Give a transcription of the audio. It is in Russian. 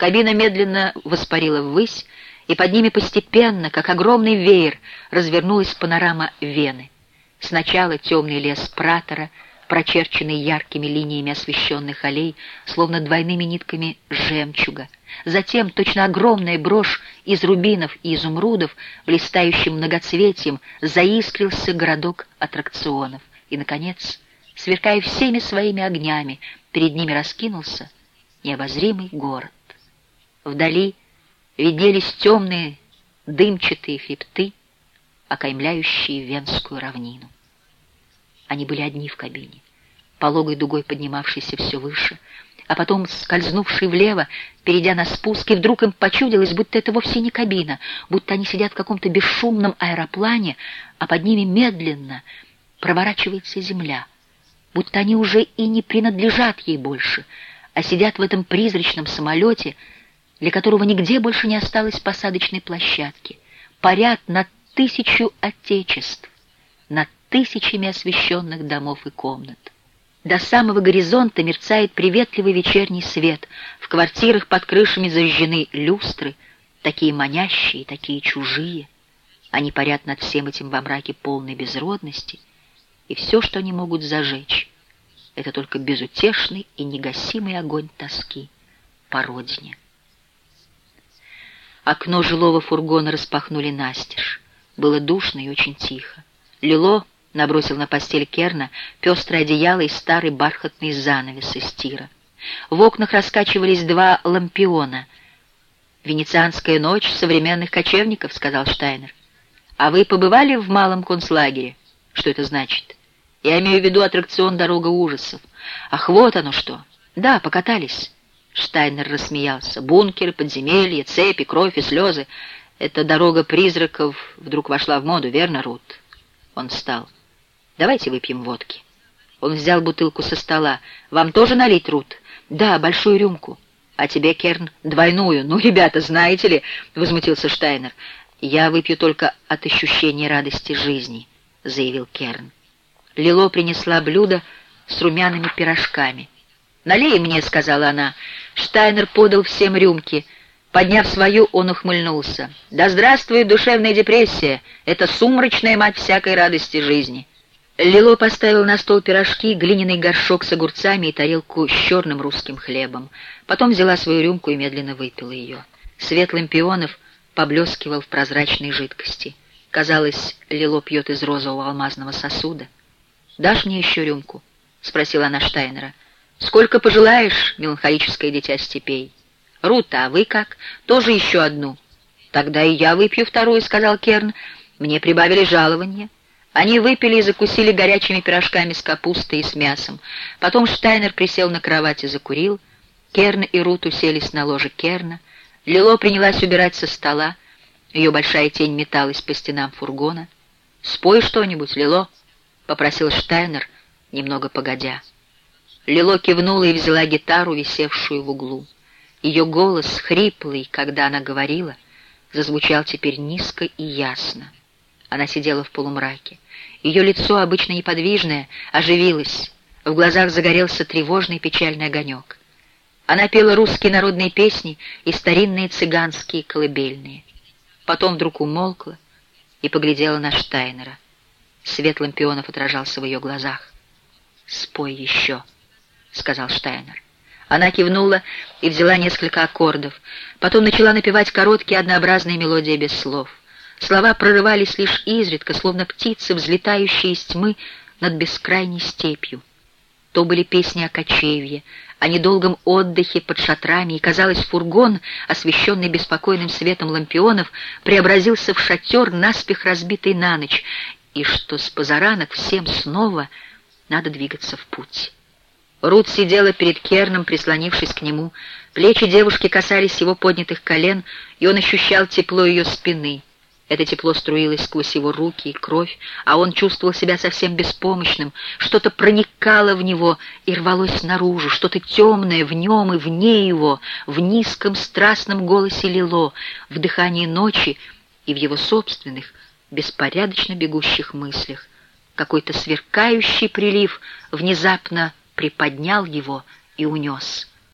Кабина медленно воспарила ввысь, и под ними постепенно, как огромный веер, развернулась панорама Вены. Сначала темный лес Пратора, прочерченный яркими линиями освещенных аллей, словно двойными нитками жемчуга. Затем точно огромная брошь из рубинов и изумрудов, блистающим многоцветием, заискрился городок аттракционов. И, наконец, сверкая всеми своими огнями, перед ними раскинулся необозримый город. Вдали виднелись темные дымчатые хребты, окаймляющие Венскую равнину. Они были одни в кабине, пологой дугой поднимавшейся все выше, а потом скользнувший влево, перейдя на спуск, и вдруг им почудилось, будто это вовсе не кабина, будто они сидят в каком-то бесшумном аэроплане, а под ними медленно проворачивается земля, будто они уже и не принадлежат ей больше, а сидят в этом призрачном самолете — для которого нигде больше не осталось посадочной площадки, парят над тысячу отечеств, над тысячами освещенных домов и комнат. До самого горизонта мерцает приветливый вечерний свет, в квартирах под крышами зажжены люстры, такие манящие, такие чужие. Они парят над всем этим во мраке полной безродности, и все, что они могут зажечь, это только безутешный и негасимый огонь тоски по родине. Окно жилого фургона распахнули настежь. Было душно и очень тихо. Лило набросил на постель Керна пестрое одеяло и старый бархатный занавес из тира. В окнах раскачивались два лампиона. «Венецианская ночь современных кочевников», — сказал Штайнер. «А вы побывали в малом концлагере?» «Что это значит?» «Я имею в виду аттракцион «Дорога ужасов». «Ах, вот оно что!» «Да, покатались». Штайнер рассмеялся. Бункеры, подземелья, цепи, кровь и слезы. Эта дорога призраков вдруг вошла в моду, верно, Рут? Он встал. Давайте выпьем водки. Он взял бутылку со стола. Вам тоже налить, Рут? Да, большую рюмку. А тебе, Керн, двойную. Ну, ребята, знаете ли, возмутился Штайнер. Я выпью только от ощущения радости жизни, заявил Керн. Лило принесла блюдо с румяными пирожками. «Налей мне», — сказала она. Штайнер подал всем рюмки. Подняв свою, он ухмыльнулся. «Да здравствует душевная депрессия! Это сумрачная мать всякой радости жизни!» Лило поставил на стол пирожки, глиняный горшок с огурцами и тарелку с черным русским хлебом. Потом взяла свою рюмку и медленно выпила ее. Свет лампионов поблескивал в прозрачной жидкости. Казалось, Лило пьет из розового алмазного сосуда. «Дашь мне еще рюмку?» — спросила она Штайнера. «Сколько пожелаешь, меланхолическое дитя степей?» «Рута, а вы как? Тоже еще одну?» «Тогда и я выпью вторую», — сказал Керн. «Мне прибавили жалование». Они выпили и закусили горячими пирожками с капустой и с мясом. Потом Штайнер присел на кровать и закурил. Керн и Рут уселись на ложе Керна. Лило принялась убирать со стола. Ее большая тень металась по стенам фургона. «Спой что-нибудь, Лило», — попросил Штайнер, немного погодя. Лило кивнула и взяла гитару, висевшую в углу. Ее голос, хриплый, когда она говорила, зазвучал теперь низко и ясно. Она сидела в полумраке. Ее лицо, обычно неподвижное, оживилось. В глазах загорелся тревожный печальный огонек. Она пела русские народные песни и старинные цыганские колыбельные. Потом вдруг умолкла и поглядела на Штайнера. Свет лампионов отражался в ее глазах. «Спой еще», — сказал Штайнер. Она кивнула и взяла несколько аккордов. Потом начала напевать короткие однообразные мелодии без слов. Слова прорывались лишь изредка, словно птицы, взлетающие из тьмы над бескрайней степью. То были песни о кочевье, о недолгом отдыхе под шатрами, и, казалось, фургон, освещенный беспокойным светом лампионов, преобразился в шатер, наспех разбитый на ночь, и что с позаранок всем снова надо двигаться в путь. Рут сидела перед Керном, прислонившись к нему. Плечи девушки касались его поднятых колен, и он ощущал тепло ее спины. Это тепло струилось сквозь его руки и кровь, а он чувствовал себя совсем беспомощным. Что-то проникало в него и рвалось наружу, что-то темное в нем и вне его, в низком страстном голосе Лило, в дыхании ночи и в его собственных, беспорядочно бегущих мыслях. Какой-то сверкающий прилив внезапно приподнял его и унес.